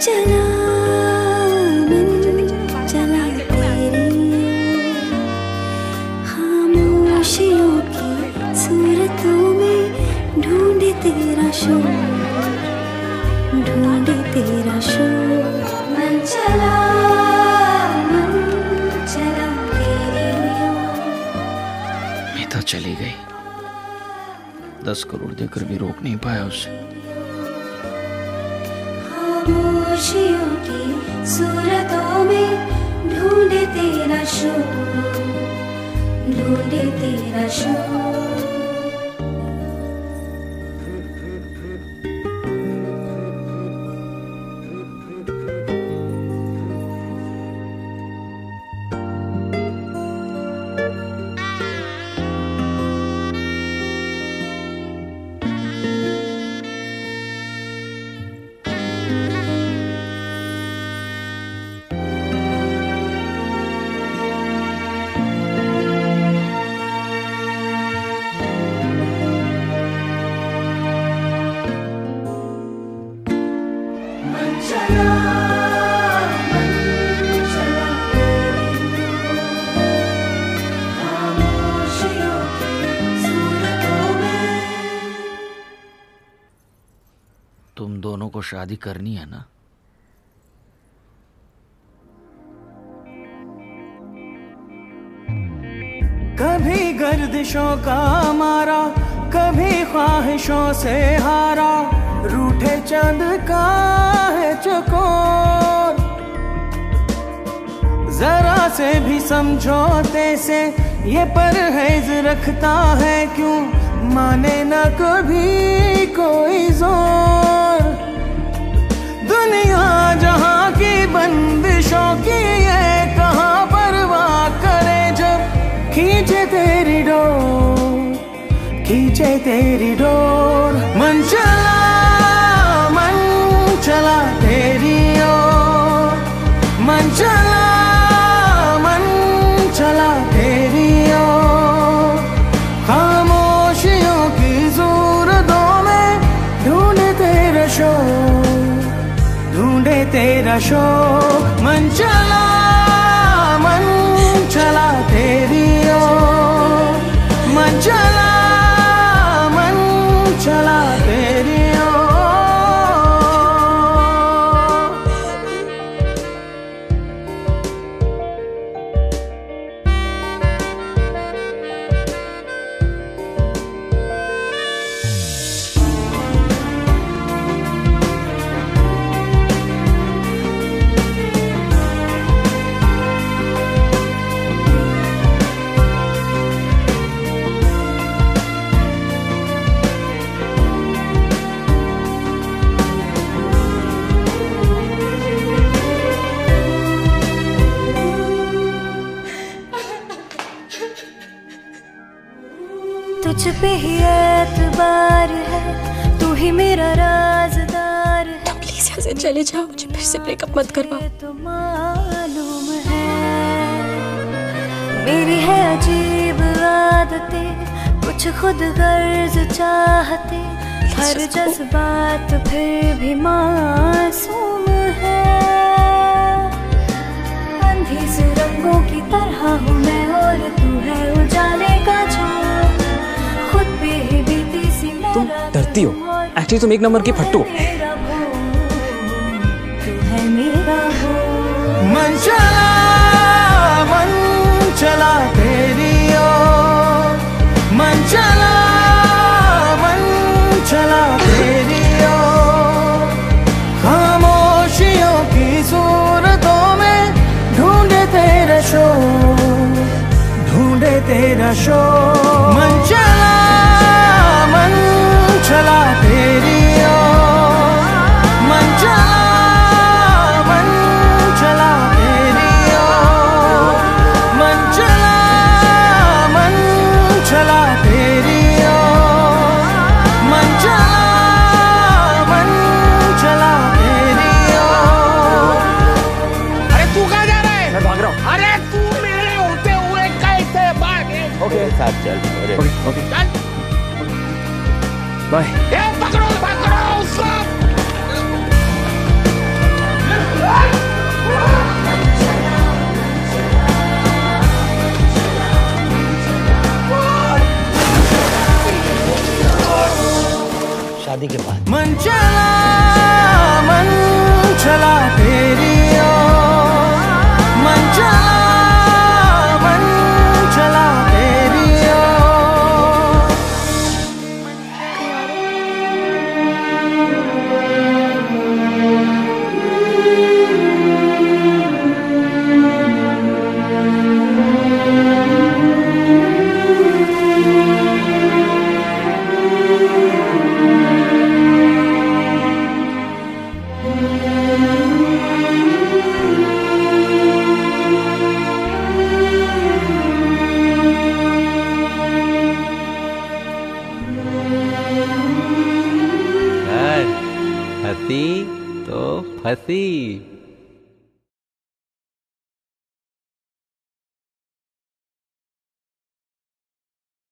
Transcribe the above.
चला मन चला तेरे। खामोशियों की सूरतों में ढूंढे तेरा शोर ढूंढे तेरा शोर। मन चला मन चला तेरे। मैं तो चली गई। दस करोड़ देकर भी रोक नहीं पाया उसे। खामोशियों की सूरतों में ढूंढे तेरा शोर ढूंढे तेरा शोर तुम दोनों को शादी करनी है ना? कभी गर्दिशों का मारा, कभी ख्वाहिशों से हारा। रूठे चंद का है चकोर। जरा से भी समझौते से ये परहेज रखता है क्यों? माने ना कभी कोई ज़ोर। दुनिया जहाँ की बंदिशों की ये कहाँ परवाह करे जब खींचे तेरी डोर, खींचे तेरी डोर। तेरा शोर मन तुझ पे ही एतबार है तू ही मेरा राजदार है। प्लीज़ यहाँ से चले जाओ मुझे फिर से ब्रेकअप मत करवा तो मालूम है मेरी है अजीब आदतें कुछ खुद गर्ज चाहते हर जज्बात फिर भी मासूम है। लगती हो? एक्चुअली तुम एक नंबर की फट्टू. मन चला मन चला तेरी ओ मन चला मन चला तेरी ओ खामोशियों की सूरतों में ढूंढे तेरा शोर, ढूंढे तेरा शोर. शादी के बाद। मन चला मन चला तेरी ओ, मन चला फंसी तो फंसी